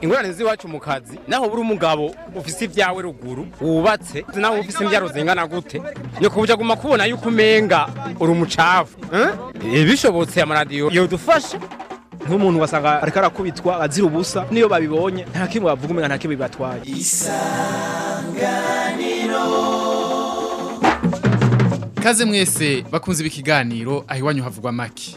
ingurane z'iwacu mu kazi naho buri umugabo ufise ibyawe ruguru wubatse naho ufise imbyaro zingana gute nyoko ujya guma kubona yuko umenga uri umucafu eh? Eh, bishobotse amaradiyo yodufasha nk'umuntu wasanga ariko arakubitwa azira ubusa niyo babibonye nta kimwe bavuga umenga nta kimwe bibatwaye Kaze mwese bakunze ikiganiro aho iwanyu havugwa make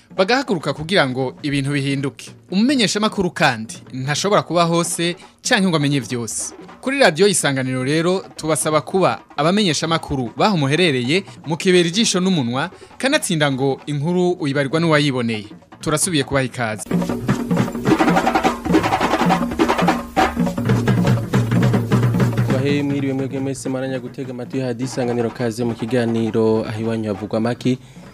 bagahaguruka kugira ngo ibintu bihinduke Umumenyeshamakuru kandi ntashobora kuba hose canke ngo amenye vyose kuri radio isanganiro rero tubasaba kuba abamenyeshamakuru makuru baho muherereye mukebera ijisho n'umunwa kanatsinda ngo inkuru uyibarirwa n'uwayiboneye turasubiye kubaha ikaze mwiriwe mwebwe mwese maranya gutega amatwi isanganiro kaze mu kiganiro aho iwanyu havugwa amaki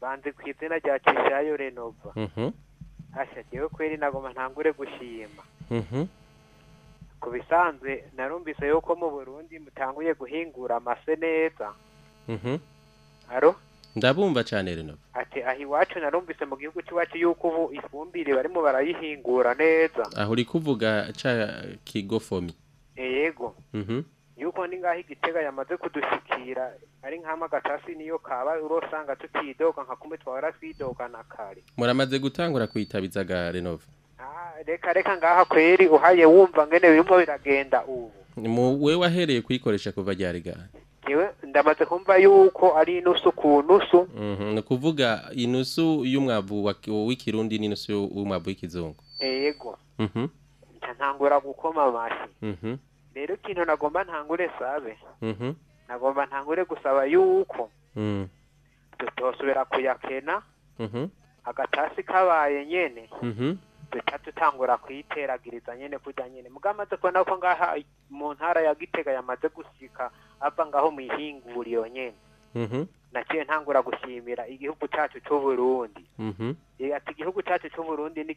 banze ku izina rya Cishayo Renova ntashya mhm. jewe kweri nagoma ntangure gushima mhm. ku bisanzwe narumvise yuko mu Burundi mutanguye guhingura amase neza mhm aro ndabumva cyane rino ati aho iwacu narumvise mu gihugu cy'iwacu yuko ubu ifumbire barimo barayihingura neza aho uri kuvuga cya kigofomi eh, yego mhm. yuko ngaho igitega yamaze kudushyikira ari nk'amagasasi niyo kaba urosanga tukidoga nka kumwe twahora twidoga na kare muramaze gutangura kuyitabiza ga renove ah, reka reka ngaha kweri uhaye wumva ngene birimo biragenda ubu ni wahereye kuyikoresha kuva ryari gare ndamaze kumva yuko ari inusu ku nusu mhm, ni ukuvuga inusu y'umwavu w'ikirundi n'inusu y'umwavu w'ikizungu eh, yego mhm. ntangura gukoma amashyi mhm. rero ikintu nagomba ntangure sabe nagomba ntangure gusaba yuko tutosubira mm. kuyakena agatasi kabaye nyine duca dutangura kuyiteragiriza nyine kujya nyine mugamaze kubona ko ngaha mu ntara ya gitega yamaze gusika ava ngaho mu ihinguriro nyine mhm. naciye ntangura gushimira igihugu cyacu cy'uburundi mhm. ati igihugu cyacu cy'uburundi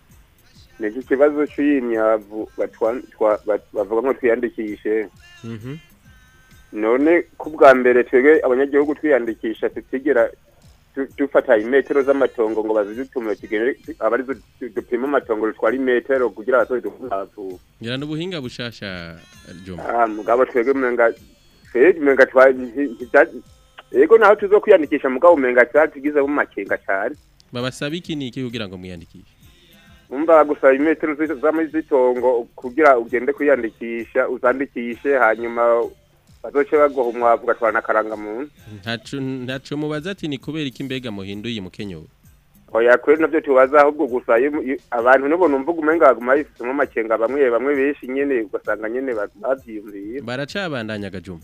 ni iki kibazo cy'iyi myavu bavuga ngo twiyandikishe mhm. none ku bwa mbere twebwe abanyagihugu twiyandikisha tutigera dufata imetero z'amatongo ngo bazidutume aba ari dupima amatongo dutwara imetero kugira ngo abaturage ngira n'ubuhinga bushasha jomba ah, mugabo twebwe umenga umenga yego naho tuzo kwiyandikisha mugabo umenga tugize mu makenga cyane babasaba iki ni iki kugira ngo mwiyandikishe umva gusaba imetero z'amazi kugira ugende kwiyandikisha uzandikishe hanyuma bazoce bagoha umwavu ugatwara n'akarangamuntu ntacu mubaza ati ni kubera iki mbega muhinduye umukenyero oya kweri nabyo tubaza ahubwo gusa abantu nibo numva umenga baguma bifitemo amakenga bamwe bamwe benshi nyene ugasanga nyene bavyiyumvira baracabandanya agajuma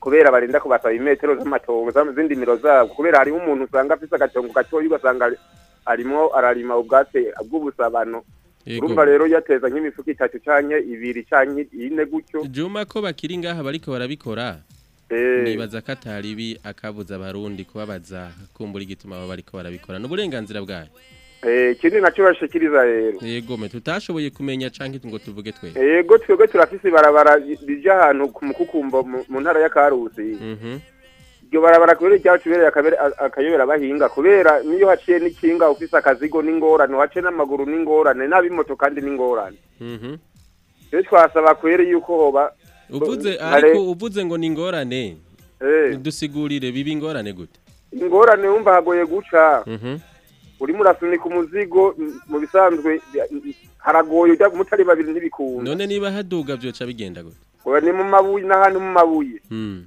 kubera barinda kubasaba imetero z'amatongo z'indi miro zabo kubera hariho umuntu usanga afise agatongo gatoyi ugasanga arimo ararima ubwatsi bw'ubusabano urumva rero yateza nk'imifuka itatu canke ibiri canke ine gutyo juma ko bakiri ngaha bariko barabikora nibaza ko atari ibi akabuza abarundi kubabaza kumbura igituma baba bariko barabikora n'uburenganzira bwayo eh, ikindi nacyo bashikiriza rero yego mwe tutashoboye kumenya cyangwa ngo tuvuge twe eh, yego twebwe turafise barabara bija ahantu ku mukukumbo mu ntara ya Karusi mhm. iryo barabara kubera icyacu bereye akayobera abahinga kubera niyo haciye n'ikinga ufise akazigo n'ingorane uhaciye n'amaguru n'ingorane n'ab'imoto kandi n'ingorane rero mhm. twasaba kwere yuko uvuze ariko uvuze ngo ni ingorane eh. dusigurire biba ingorane gute ingorane wumva hagoye guca mhm. urimo urasunika umuzigo mu bisanzwe haragoye ujya mutari babiri ntibikunda none niba haduga byoca bigenda gute ni mu mabuye n'ahandi mu mabuye hmm.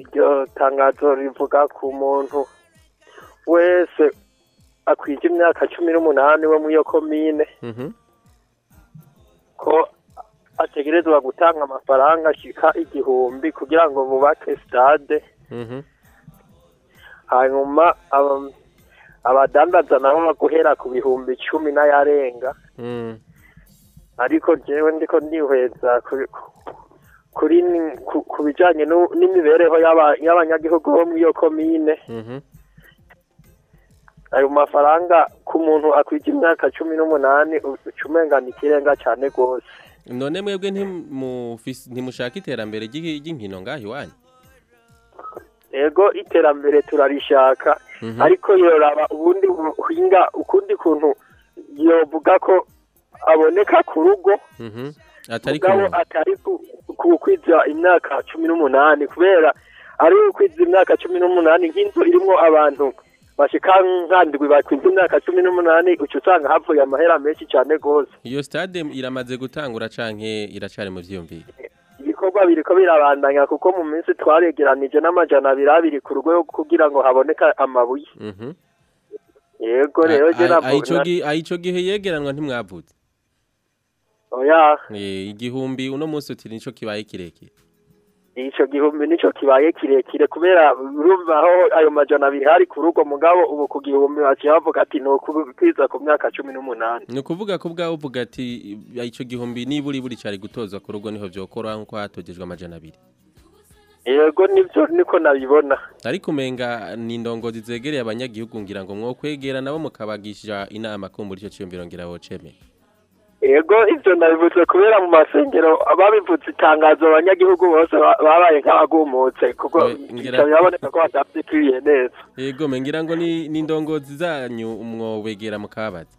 iryo tangazo rivuga ku muntu wese akwije imyaka cumi n'umunani we muri iyo komine ko ategerezwa gutanga amafaranga ashika igihumbi kugira ngo bubake sitade mhm. hanyuma abadandaza nabo guhera ku bihumbi icumi n'ayarenga mm. ariko njyewe ndiko nihweza kuri ku bijyanye n'imibereho y'abanyagihugu bo muri iyo komine mhm. ayo mafaranga ku muntu akwije imyaka cumi n'umunani ucumenga ni ikirenga cyane rwose none mwebwe ntimushaka iterambere ry'inkino ngaho iwanyu yego iterambere turarishaka mhm. ariko yoraba ubundi buhinga ukundi kuntu yovuga ko aboneka ku rugo mhm. atari kukwiza imyaka cumi n'umunani kubera ari ukwiza imyaka cumi n'umunani nk'inzu irimo abantu bashika nkandwi bakwinze imyaka cumi n'umunani uca usanga havuye amahera menshi cyane rwose iyo stade iramaze gutangura canke iracari mu vyiyumviro ibikorwa biriko birabandanya kuko mu minsi twaregeranije n'amajana birabiri abiri ku rugo kugira ngo haboneka amabuye mhm. yego rero je ayico gihe yegeranwa ntimwavuze oya eh, igihumbi uno munsi uti nico kibaye kirekire icyo gihumbi nicyo kibaye kirekire kubera urumva aho ayo majana abiri hari ku rugo mugabo ubu ku gihumbi baciye bavuga ati ni ukwiza ku myaka cumi n'umunani ni ukuvuga ko ubwawe uvuga ati icyo gihumbi niburi buri cyari gutoza ku rugo niho byokora nk'uko hatogejwe amajana abiri yego nibyo niko nabibona ariko umenga ni indongozi zegereye abanyagihugu ngira ngo mwokwegera nabo mukabagisha inama ko muri icyo cyumviro ngira ngo yego ibyo nabivutse kubera mu masengero babivutse itangazo abanyagihugu bose babaye nk'abagumutse kuko biraboneka ko badafikiriye neza yego mengira ngo n'indongozi zanyu umwobegera mu kabazi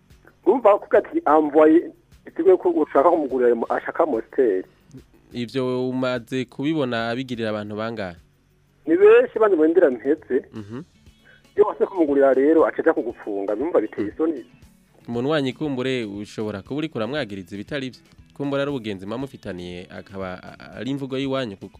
urumva kuvuga ati amvoye biteguye ko ushaka kumugurira ashaka amoteri ibyo umaze kubibona abigirira abantu banga ni benshi bandi murindira mpetse mhm. iyo wase kumugurira rero acaca kugufunga bimba biteye mm. isoni umuntu wanyi ikumbure ushobora kuba uri kuramwagiriza ibitari bye kumbura ari ubugenzi mba akaba ari imvugo y'iwanyu kuko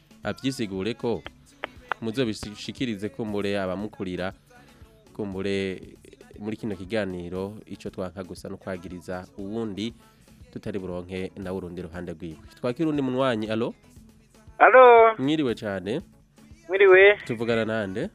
abyisigure ko muzo bishikirize kumbure abamukurira kumbure muri kino kiganiro icyo twanka gusa no kwagiriza uwundi tutari buronke nawe urundi ruhande rwiwe twakira undi munywanyi alo alo mwiriwe cyane mwiriwe tuvugana nande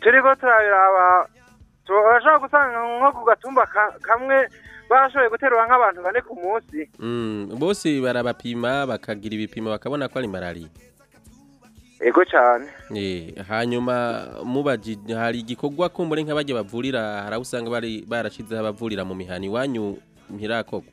turiko turabiraba turashobora gusanga nko ku gatumba kamwe bashoboye guterura nk'abantu bane ku munsi bose barabapima bakagira ibipimo bakabona ko ari malariya ego cyane hanyuma mubaji hari igikorwa kumbure nk'abajya bavurira hari aho usanga barashyizeho abavurira mu mihani iwanyu ntirakogwa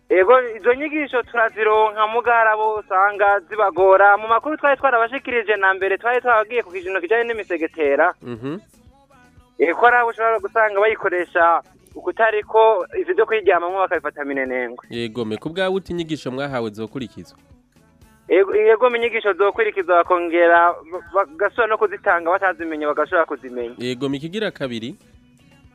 yego izo nyigisho turazironka mugarabo usanga zibagora mu makuru twari twarabashikirije na mbere twari twababwiye ku kijana kijyanye n'imisegetera mhm. ko hari gusanga bayikoresha ukutari ko ibyo kuyiryamamo bakabifata minenengwa yego me ku bwawe uti inyigisho mwahawe zokurikizwa yego inyigisho zokurikizwa bakongera bagasubira no kuzitanga batazimenya bagashobora kuzimenya yego mikigira kabiri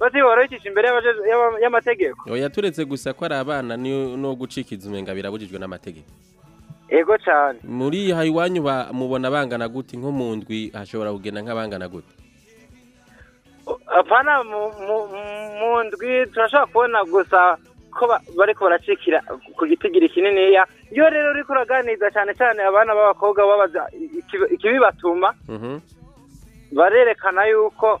batibora bicisha imbere y'amategeko yaturetse gusa ko ari abana no gucikiza umenga birabujijwe n'amategeko ego cyane muri iwanyu mubona bangana gute nko mu ndwi hashobora kugenda nk'abangana gute apana mu ndwi turashobora kubona gusa ko bari baracikira ku kinini ya iyo rero uri kuraganiriza cyane cyane abana b'abakobwa babaza ikibibatuma mhm. barerekana yuko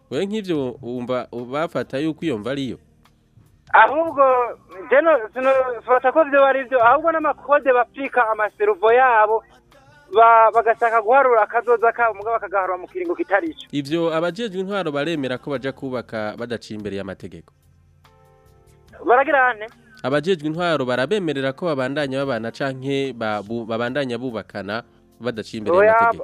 wowe eh? nk'ibyo wumva bafata yuko yumva ariyo ahubwo jeno sinufata ko byo ari byo ahubwo n'amakode bapfika amaseruvo yabo bagashaka guharura akazoza kabo mugabo bakagaharura mu kiringo kitari cyo abajejwe intwaro baremera ko bajya kubaka badaciye imbere y'amategeko baragira ane abajejwe intwaro barabemerera ko babandanya babana canke babandanya bubakana badaciye imbere y'amategeko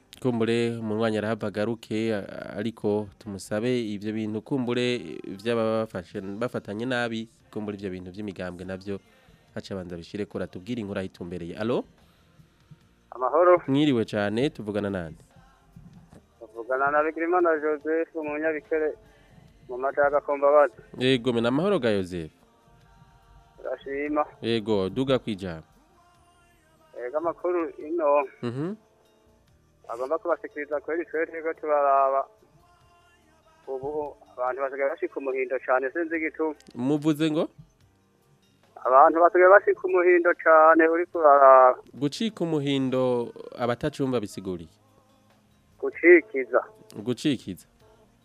kumbure umurwanya arahava agaruke ariko tumusabe ibyo bintu kumbure by'aba bafatanye nabi kumbure ibyo bintu by'imigambwe nabyo haca abanza bishyire ko ratubwire inkuru ayitumbereye alo amahoro mwiriwe cyane tuvugana nande tuvugana na bigirimana joseph umunyabikere mu mata y'agakombabazi yego ni amahoro ga joseph turashima yego duga ku ijambo yego amakuru ino mhm. agomba kubasikiriza kubera ishuri rero tubaraba ubu abantu basigaye bashika umuhindo cyane sinzi igituma muvuze ngo abantu basigaye bashika umuhindo cyane uri kurarara gucika umuhindo abatacumba bisiguriye gucikiza gucikiza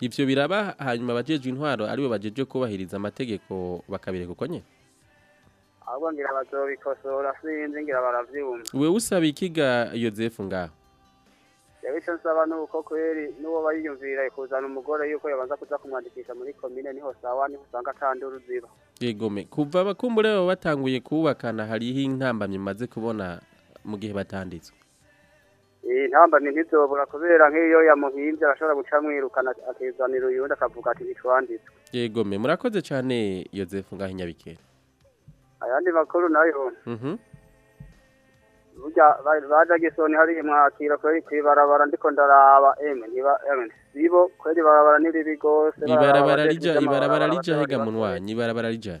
ibyo biraba hanyuma abajejwe intwaro aribo bajeje kubahiriza amategeko bakabireka uko nyine ahubwo ngira bazobikosora sinzi ngira baravyumva wewe usaba ikiga Yozefu ngaho yewe ico nsaba nuko kweri n'uwo bayiyumvira kuzana umugore yuko yabanza kuza kumwandikisha muri komine niho sawa niho usanga atandura uziba yegome kuva abakumbure batanguye kubakana hariho intambamye maze kubona mu gihe batanditswe intambane eh, ntizobura kubera nk'iyo yamuhinze arashobora guca mwirukana akizanira uyundi akavuga ati ntitwanditswe yego me murakoze cyane yozefu ngaho ayandi makuru nayo mhm. baje gisoni hari mwakira kweri kwibarabara ndiko ndaraba emwe niba sibo kweri barabara niribi gose ibarabara rija ibarabara rija hega munwanyi ibarabara rija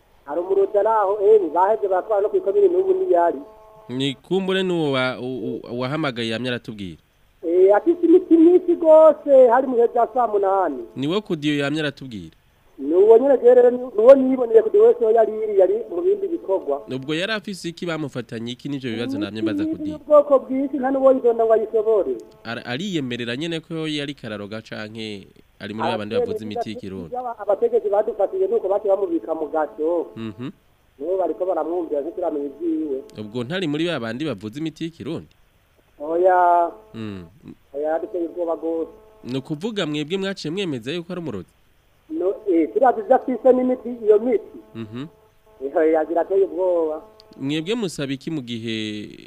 hari umurozi ari aho ebu bahebye baratwara no ku ikomere n'ubu n'iyari ni kumbure n'uwo wahamagaye yamye aratubwira afite imiti myinshi rwose hari mu gihe cya saa munani niwe kudiyo yamye aratubwira ni uwo nyine rero niwo niboneye kudiyo wese yari yari mu bindi bikorwa ubwo yari afise iki bamufatanye iki n'ibyo bibazo namye mbaza kudiyo ni ubwoko bwinshi nta n'uwo yizonda ngo ayishobore ariyemerera nyine ko yari kararoga canke ari muri abandi bavuze imiti y'ikirundi abategetsi badufatiye nuko bake bamubika mu gato mhm. nibo bariko baramwumvira ntituramenya ibyiwe ubwo ntari muri ba bandi bavuze imiti y'ikirundi oya mm. oya duteye ubwoba rwose ni ukuvuga mwebwe mwaciye mwemeza yuko ari umurozi turiya eh, tujya twise n'imiti iyo miti zirateye mhm. ubwoba mwebwe musaba iki mu gihe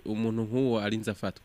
umuntu nk'uwo arinze afatwa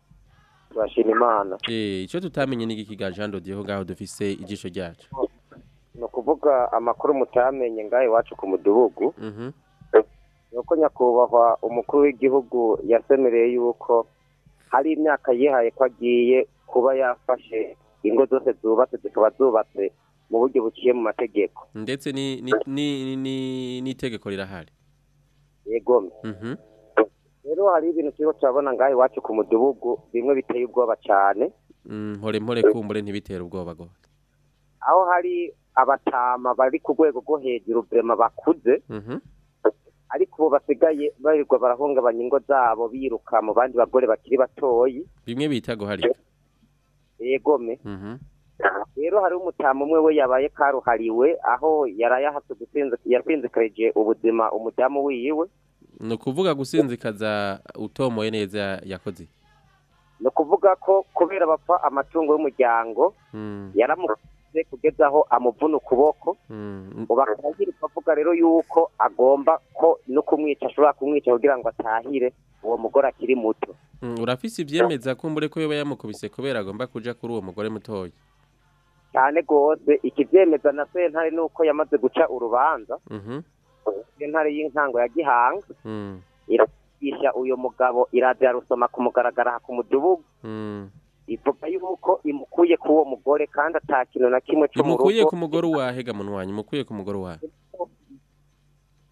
turashima imana eh, icyo tutamenye ni giki ga jandodi ho ngaho dufise ijisho ryacu ni ukuvuga amakuru mutamenye ngaho iwacu ku mudugudu mhm. nuko nyakubahwa umukuru w'igihugu yasemereye yuko hari imyaka yihaye ko agiye kuba yafashe ingo zose zubatse zikaba zubatse mu buryo buciye mu mategeko ndetse n'itegeko rirahari yego mhm. rero hari ibintu turiho turabona ngaho iwacu ku mudugudu bimwe biteye ubwoba cyane mm, mpore mpore kumbure ntibitera ubwoba aho hari abatama bari ku rwego rwo hejuru burema bakuze mhm. ariko ubu basigaye barirwa barahungabanya ingo zabo biruka mu bandi bagore bakiri batoyi bimwe bita guharika yegome mhm. rero hari umutamu umwe we yabaye karuhariwe aho yarayahatse yasinzikaje ubuzima umudamu wiwe ni ukuvuga gusinzikaza utomoye neza yakoze ni ukuvuga ko kubera bapfa amatungo y'umuryango hmm. yaramuka wese kugeza aho amuvuna ukuboko hmm. ubu akaba avuga rero yuko agomba ko no kumwica ashobora kumwica kugira ngo atahire uwo mugore akiri muto hmm, urafise ibyemeza kumbure ko yaba yamukubise kubera agomba kujya kuri uwo mugore mutoya cyane rwose iki na sentare ni uko yamaze guca urubanza mhm. sentare y'intango ya gihanga hmm. iragisha uyu mugabo iraza yarusoma kumugaragara ku mudugudu ivuga yuko imukuye ku uwo mugore kandi atakintu na kimwe cyo mu rugo imukuye ku mugore uwahe gamunwanyi imukuye ku mugore wa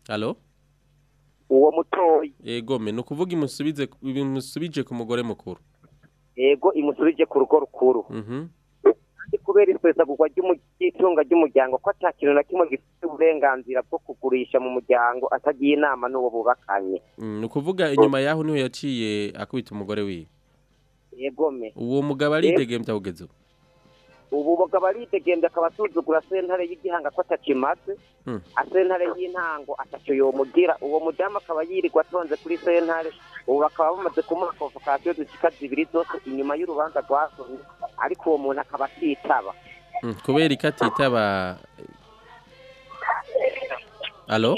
halo uwo mutoya yego ni ukuvuga imusubije ku mugore mukuru yego imusubije ku rugo rukuru mhm. kandi kubera isesagurwa ry'itunga ry'umuryango ko atakintu na kimwe gifite uburenganzira bwo kugurisha mu muryango atagiye inama n'uwo bubakanye mm, ni ukuvuga inyuma yaho niho yaciye akubita umugore wiwe yegome uwo mugabo aridegembya ahugeze ubu ubu bakaba akaba asuzugura sentare y'igihanga ko atakimaze hmm. asentare y'intango atacyo yomugira uwo mudamu akaba yirirwa atonze kuri sentare ubu bakaba bamaze kumuha komvokasiyo zishika zibiri zose inyuma y'urubanza rwasomye ariko uwo muntu akaba atitaba hmm, kubera ko alo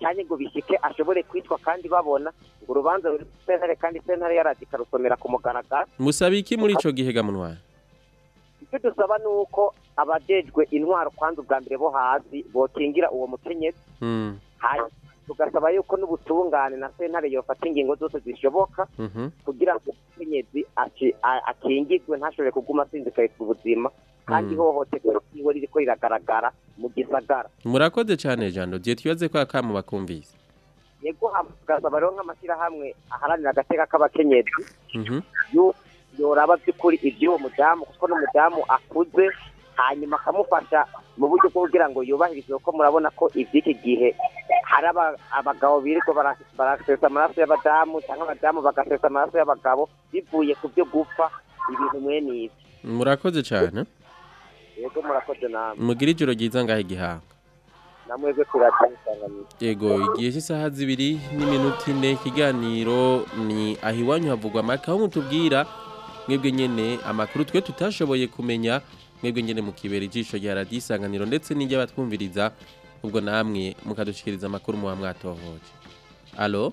cyane ngo bishyike ashobore kwitwa kandi babona ngo urubanza ruri sentare kandi sentare yarazika ku mugaragaro musabe iki muri icyo gihe Gamunwa icyo dusaba ni uko abajejwe intwaro kwanza ubwa mbere bo hasi bokingira uwo mukenyezi hmm. tugasaba yuko n'ubutungane na sentare yofata ingingo zose zishoboka mhm. kugira ngo umukenyezi akingirwe ntashobore kuguma asinzikaye ku buzima kandi ihohoterwa hmm. ryiwe riri ko riragaragara mu gisagara murakoze cyane jando gihe tuyoze ko yakamu bakumvise yego tugasaba rero nk'amashyirahamwe aharanira agateka k'abakenyezi mhm. yuko yoraba by'ukuri iby'uwo mudamu kuko n'umudamu akuze hanyuma akamufasha mu buryo bwo kugira ngo yubahirize kuko murabona ko iby'iki gihe hari abagabo birirwa barasesa amaraso y'abadamu cyangwa abadamu bagasesa amaraso y'abagabo bivuye ku byo gupfa ibintu mwe n'ibi murakoze cyane yego murakoze namwe mugire ijoro ryiza ngaho igihanga yego igihe cy'isaha zibiri n'iminota ine ikiganiro ni aho iwanyu havugwa amata aho mutubwira mwebwe nyene amakuru twe tutashoboye kumenya mwebwe nyene mu kibera ijisho rya radiyo isanganiro ndetse n'iry'abatwumviriza ubwo namwe mukadushikiriza amakuru muba mwatohoje alo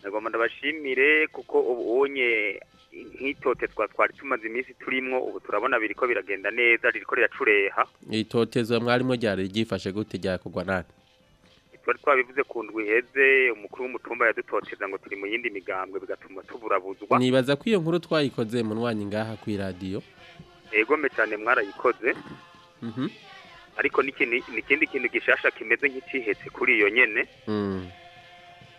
ndagomba ndabashimire kuko ubu ubonye nk'itotezwa twari tumaze iminsi turimo ubu turabona biri ko biragenda neza ririko riracureha itotezwa mwarimu ryari ryifashe gute ryakugwa nani twari twabivuze ku ndwi iheze umukuru w'umutumba yadutoteza ngo turi mu yindi migambwe bigatuma tuburabuzwa nibaza ko iyo nkuru twayikoze munwanyi ngaha ku iradiyo egome cyane mwarayikoze mhm. ariko n'ikindi kintu gishasha kimeze nk'ikihetse kuri iyo nyene mm.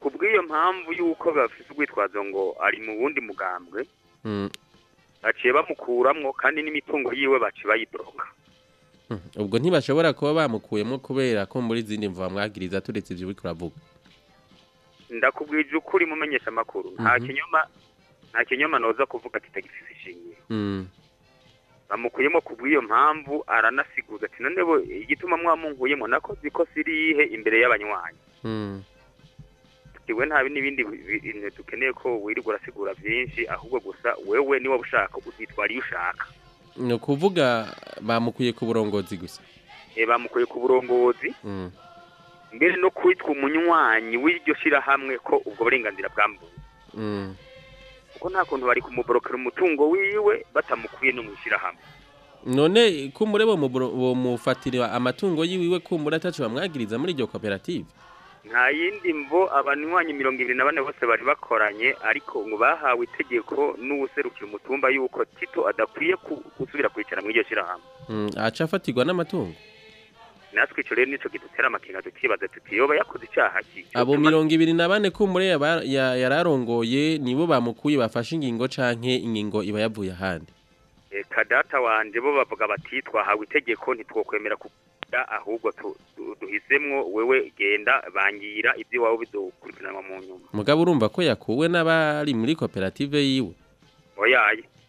ku bw'iyo mpamvu y'uko bafite urwitwazo ngo ari mu wundi mugambwe hmm. baciye bamukuramwo kandi n'imitungo yiwe baciye bayiboroka hmm. ubwo ntibashobora kuba bamukuyemo kubera ko muri izindi mva mwagiriza turetse ibyo uri ndakubwije ukuri mumenyesha amakuru nta mhm. kinyoma nta kinyoma noza kuvuga ati ishingiro hmm. bamukuyemo ku bw'iyo mpamvu aranasiguza ati none igituma mwamunkuyemo nako ziko sirihe imbere y'abanywanyi yewe nta n'ibindi bintu dukeneye ko wirirwa urasigura byinshi ahubwo gusa wewe niba ushaka uzitwara iyo ushaka ni ukuvuga bamukuye ku burongozi gusa eh, bamukuye ku burongozi mm. mbere no kwitwa umunywanyi w'iryo shyirahamwe ko ubwo burenganzira bwambuye mm. kuko nta kuntu bari kumuborokera umutungo wiwe batamukuye no mu ishyirahamwe none kumure bo amatungo yiwiwe kumure atacu bamwagiriza muri iryo koperative nta yindi mvo abanywanyi mirongo ibiri na bane bose bari bakoranye ariko ngo bahawe itegeko n'uwuserukira umutumba y'uko tito adakwiye gusubira kwicara muri iryo shyirahamwe hmm, aca afatirwa n'amatungo natwe icyo rero nicyo gidutera amakenga tukibaza tuti yoba yakoze icyaha cyiza abo mirongo ibiri na bane kumure yararongoye nibo bamukuye bafashe ingingo canke ingingo iba yavuye ahandi kadata wanjye bo bavuga bati twahawe itegeko ntitwokwemera kuko oya ahubwo duhizemwo wewe genda bangira ibyo iwawe bidukurikiranwa mu nyuma mugabo urumva ko yakuwe n'abari muri koperative yiwe oya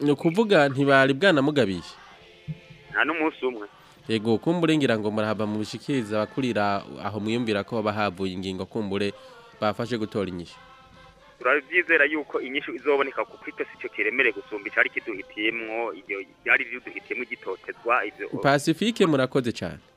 ni ukuvuga ntibari bwanamugabiye nta n'umunsi umwe yego kumbure ngira ngo murahava mu bishikiriza abakurira aho mwiyumvira ko bahavuye ingingo kumbure bafashe gutora inyishyu turabyizera yuko inyishu izoboneka kuko icyo kiremere gusumba icyari kiduhitiyemo ibyo byari biduhitiyemo igitotezwa ibyo pacifique murakoze cyane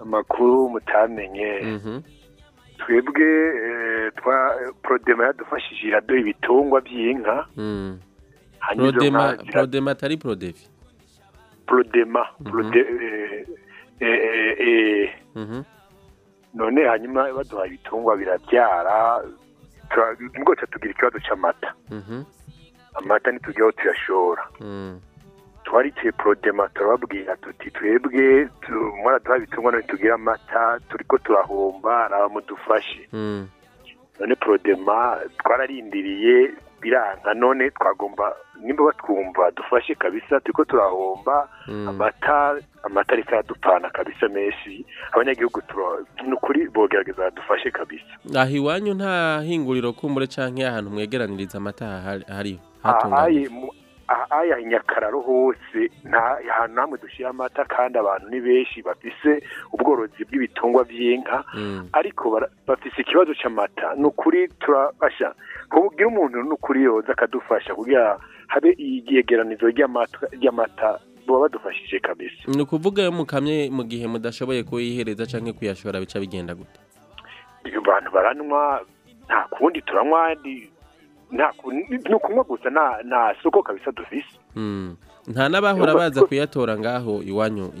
amakuru mutamenye mhm. twebwe eh, twa porodema yadufashije iraduha ibitungwa by'inka mm. porodema atari porodevi porodema mhm. eh, eh, mhm. none hanyuma baduha ibitungwa birabyara nubwo tugira ikibazo cy'amata amata ntitujyaho tuyashora hmm. twariciye porodema turababwira tuti twebwe mwaraduhaye ibitungwa none tugire amata turi ko turahomba raba mudufashe hmm. none porodema twararindiriye biraza none twagomba nimba batwumva dufashe kabisa turiko turahomba hmm. amata amata ariko kabisa menshi abanyagihugu ni ukuri bogerageza badufashe kabisa aho iwanyu nta hinguriro kumbure cyangwa ahantu mwegeraniriza amata hariho aya nyakararo hose nta hantu namwe dushyira amata kandi abantu ni benshi bafise ubworozi bw'ibitungwa by'inka mm. ariko bafise ikibazo cy'amata ni ukuri turabasha kugira umuntu ni ukuri yoza akadufasha kugira habe iyegeranizo ry'amata baba badufashije kabisa ni ukuvuga iyo mukamye mu gihe mudashoboye kuyihereza cyangwa kuyashora bica bigenda gute abantu baranywa nta kundi turanywa ni gusa nta soko kabisa dufise hmm. nta n'abahora baza kuyatora ngaho iwanyu i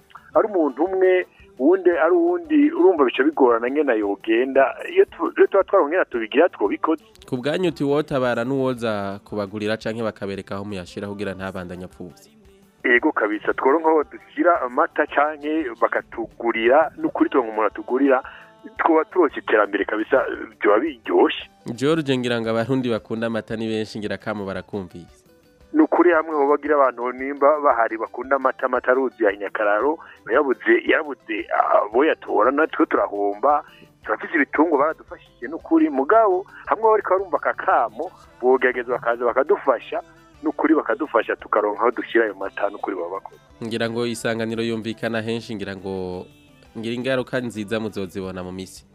ari umuntu umwe uwundi ari uwundi urumva bica bigorana nkene yogenda iyo tuba twaronka tubigira twobikoze ku bwanyu tuwotabara n'uwoza kubagurira cyangwa bakabereka aho muyashyira kugira ntabandanye apfubye yego kabisa tworo dushyira amata cyane bakatugurira n'ukuri tuba umuntu atugurira twaba turose iterambere kabisa byaba biryoshye George ngira ngo abarundi bakunda amata ni benshi ngira kamo barakumvise ni ukuri hamwe mu bagira abantu nimba bahari bakunda amata amata aruzi ya nyakararo yabuze yabuze abo ah, yatora natwe turahomba turafite ibitungwa baradufashije n'ukuri mugabo hamwe bariko barumva aka kamo bogerageza bakaza bakadufasha n'ukuri bakadufasha tukaronka aho dushyira ayo mata n'ukuri baba bakoze ngira ngo isanganiro yumvikana henshi ngira ngo ngira ingaruka nziza muzozibona mu misi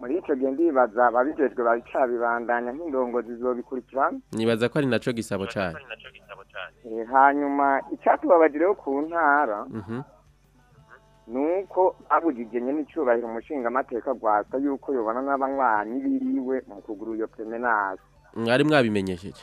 muri icyo gihe ndibaza ababijejwe babicabibandanya nk'indongo zizobikurikirana nibaza ko ari nacyo gisabo cyane cyane hanyuma icyatubabajireho ku ntara mhm. ni uko abugigenye n'icyubahiro umushingamateka gwasa yuko yobona n'abanywanyi biriwe mu kugura iyo pemenase mwari mwabimenyesheje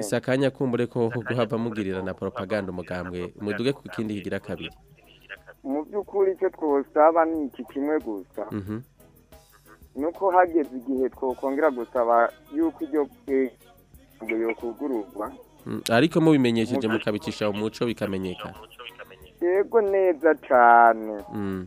si akanya kumbure ko guhava mugirira na poropaganda umugambwe muduge ku kindi kigira kabiri mu by'ukuri icyo twosaba ni iki kimwe gusa mhm. nuko hageze igihe twakongera gusaba yuko ibyo yo kugururwa mm, ariko mubimenyesheje mukabicisha umuco bikamenyekana yego neza cyane mm.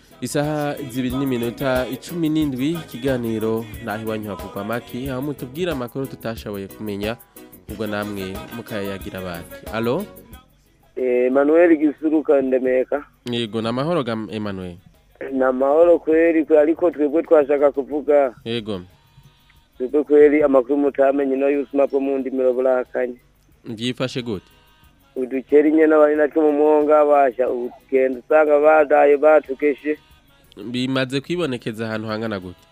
isaha zibiri n'iminota icumi n'indwi ikiganiro naho iwanyu havugwa amaki aho mutubwira amakuru tutashoboye kumenya ubwo namwe mukayayagira abandi alo emanuel gisuruka ndemeka yego ni amahoro ga emanuel ni amahoro kweri ariko twebwe twashaka kuvuga yego twebwe kweri amakuru mutamenye no y'ubuzima bwo mu ndimiro burakanye byifashe gute udukeri nyine bari nacyo mu mwonga basha ugenda usanga badaye batukeshe bimaze kwibonekeza ahantu hangana gute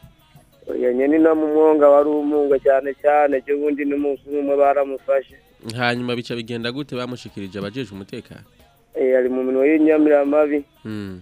nyine na mu mwonga wari umwunga cyane cyane cy'ubundi n'umunsi umwe baramufashe hanyuma bica bigenda gute bamushikirije abajeje umutekano eh, ari mu minwa y'inyamiramabi hmm.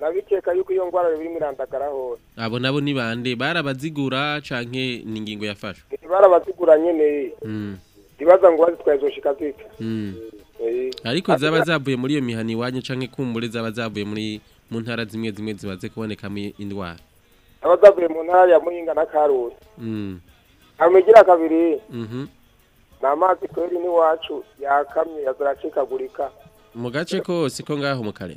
babikeka yuko iyo ngwara biri murandagara hose abo nabo ni bande barabazigura canke ni ingingo yafashwe barabazigura nyene hmm. ibaza ngo bazitwaye zoshika zika hmm. ariko zaba zavuye muri iyo mihana iwanyu canke kumbure zaba zavuye muri mu ntara zimwe zimwe zibaze kubonekamo indwara zaba zavuye mu ntara ya muhinga na karusi hmm. amugira kabiri mhm. ni amazi kweri n'iwacu yakamye yazaracikagurika mu gace kose ko ngaho mu kare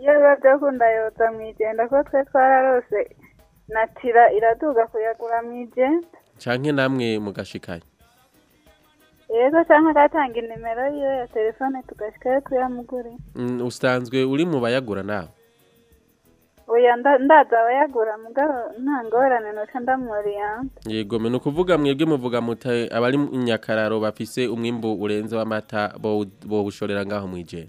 iyo biba byakunda yoza mwigenda kuko twe twararose natira iraduga kuyagura mwigenda cyane namwe mugashikanye yego cyangwa agatanga inimero yiwe ya telefone tugashyikayo tuyamugure mm, usanzwe uri mu bayagura nawe oya ndaza abayagura nta ngorane nuca ndamuriyante yego ni ukuvuga mwebwe muvuga muta abari nyakararo bafise umwimbu urenze w'amata bawushorera ngaho mwijere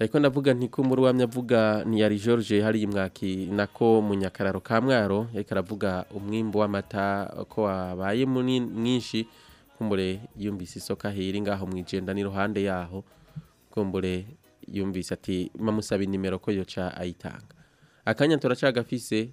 ariko ndavuga ntikumure wamyavuga ntiyari george hari imwaki nako mu nyakararo kamwaro mwaro yari karavuga umwimbo w'amata ko wabaye mwinshi kumbure yumvise isoka hiri ngaho mwijenda n'iruhande yaho kumbure yumvise ati mamusaba inimero ko yoca ayitanga akanya turacagafise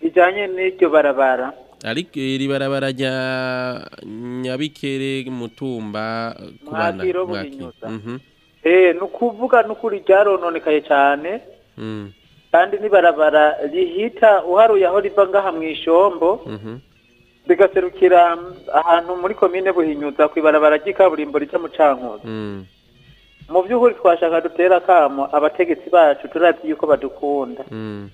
bijyanye mhm. n'iryo barabara ariko iri barabara rya nyabikere mutumba ku bana mhm. eh, mm. ni ukuvuga n'ukuri ryarononekaye cyane kandi n'ibarabara rihita uharuye aho riva ngaha mu ishombo mhm. rigaserukira mm, ahantu muri komine buhinyuza ku ibarabara ry'ikaburimbo rica mu cankuzo mm. mu by'ukuri twashaka dutera akamo abategetsi bacu turabye yuko badukunda mm.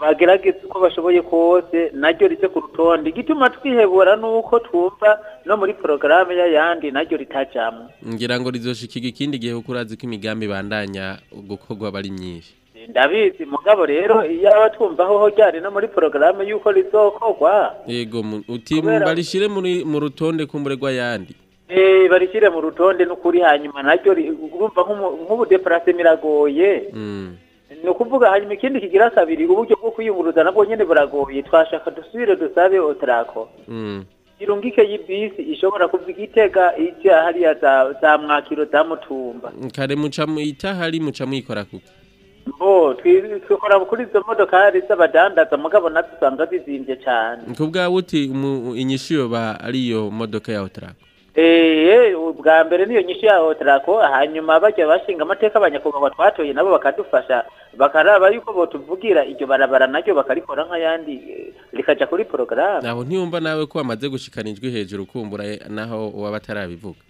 bagerageza uko bashoboye kose naryo rize ku rutonde igituma twihebura ni uko twumva no muri porogaramu ya yandi naryo ritajyamo ngira ngo rizoshikiga ikindi gihe kuko urazi ko imigambi bandanya gukorwa bari ari myinshi ndabizi mugabo rero iyo aba twumva aho ryari no muri porogaramu y'uko rizokorwa yego uti mbarishyire mu rutonde kumburirwa yandi Eh, barishyire mu rutonde n'ukuri hanyuma naryo urumva nk'ubu depurase biragoye mm. ni ukuvuga hanyuma ikindi kigira kabiri uburyo bwo kwiyunguruza nabwo nyine buragoye twashaka dusubire dusabe otarako mm. irungike y'ibisi ishobora kuva igitega ijya hariya za mwakiro za mutumba kare muca itahari muca muyikora kuko bo twikora kuri izo modokari z'abadandaza mugabo nazo usanga zizimbye cyane kubwawe uti inyishu yoba ariyo modoka ya otarako Eh, eh, bwa mbere niyo nyishyu ya otarako hanyuma bajya bashinga amateka abanyakubahwa twatoye nabo bakadufasha bakaraba yuko batuvugira iryo barabara naryo bakarikora nk'ayandi eh, rikajya kuri porogaramu ntabwo ntiyumva nawe ko wamaze gushikana ijwi hejuru kumbura naho uwaba atarabivuga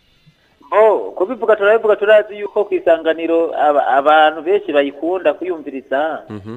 bo kubivuga turabivuga turazi yuko ku isanganiro abantu benshi bayikunda kuyumviriza mhm.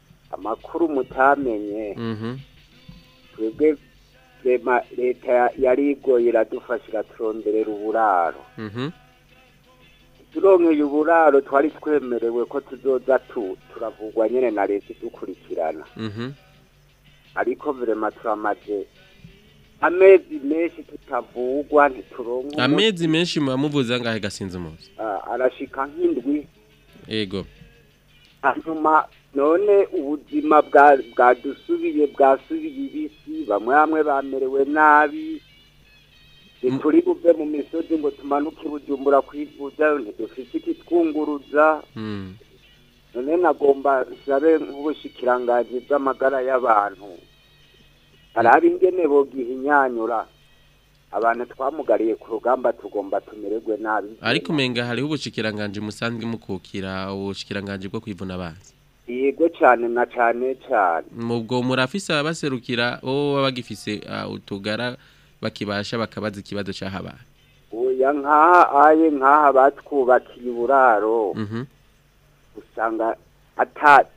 amakuru mutamenye mhm twebwe leta yari igoye iradufasha iraturondorera uburaro mhm. turonkeye uburaro twari twemerewe ko tuzoza tu turavugwa nyine na leta idukurikirana mhm. ariko birema turamaze amezi menshi tutavugwa ntituronke amezi menshi muba muvuze angahe gasinze umunsi ah, arashika nk'indwi yego hanyuma none ubuzima bwa bwadusubiye bwasubiye ibisi bamwe bamwe bamerewe nabi turi buve mu misozi ngo tumanuke ibujumbura kwivuza ntidufite ikitwunguruza hmm. none nagomba sabe nk'ubushikiranganji bw'amagara y'abantu haraba ingene bogiha inyanyura abantu twamugariye ku rugamba tugomba tumererwe nabi ariko umenga hariho ubushikiranganje musanzwe mukukira ubushikiranganje bwo kwivuna abanzi yego cyane na cyane cyane mubwo murafise abaserukira bo bagifise ah, utugara bakibasha bakabaza ikibazo cyahabaye oya nk'aha aye nk'aha batwubakiye uburaro mhm. usanga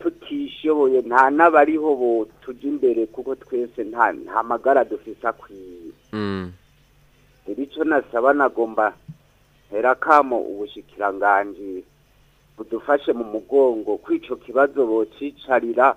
tutishoboye nta n'abariho bo tujya imbere kuko twese nta magara dufisa akwiye mm. rero icyo nasaba nagomba herakamo ubushikiranganji budufashe mu mugongo kw'icyo kibazo bocicarira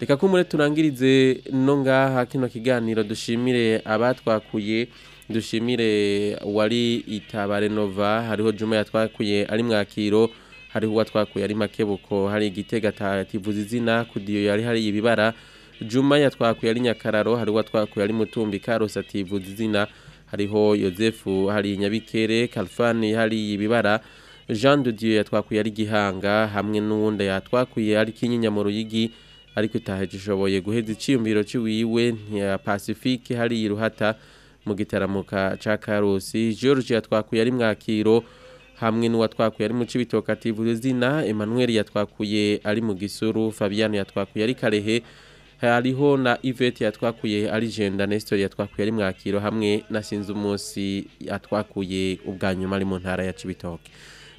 reka ko turangirize no ngaha kino kiganiro dushimire abatwakuye dushimire wari itabare nova hariho juma yatwakuye ari mwakiro hariho uwatwakuye ari makebuko hari igitega tivuza izina kudiyo yari hari ibibara juma yatwakuye ari nyakararo hariho uwatwakuye ari mutumbi karosa tivuza izina hariho Yozefu hari nyabikere kalifani hari ibibara jean de dieu yatwakuye ari gihanga hamwe n'uwunda yatwakuye ari kinyinya mu ruyigi ariko itahishoboye guheza icyiyumviro cy'iwiwe ya pacifique hari iruhata mu gitaramuka ca karusi george yatwakuye ari mwakiro hamwe n'uwatwakuye ari mu cibitokativu zina emmanuel yatwakuye ari mu gisuru fabian yatwakuye ari karehe hariho na Yvette yatwakuye ari Jenda Nestor yatwakuye ari mwakiro hamwe na sinzi umunsi yatwakuye ubwa nyuma ari mu ntara ya Cibitoke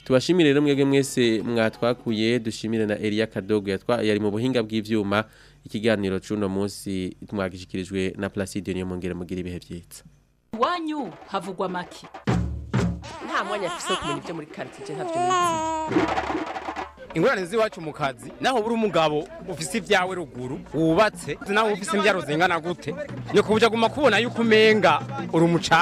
tubashimire rero mwebwe mwese mwatwakuye dushimire na Elia Kadogo yatwaye ari mu buhinga bw'ivyuma ikiganiro cuno munsi mwagishikirijwe na Placide Nyamongere mugira ibihe byiza wanyu havugwa maki nta mwanya afise kumenya ibyo muri quartier ntabyo ingurane z'iwacu mu kazi naho buri umugabo ufise ibyawe ruguru wubatse nawe ufise imbyaro zingana gute nyoko uja guma kubona yuko umenga uri umucafu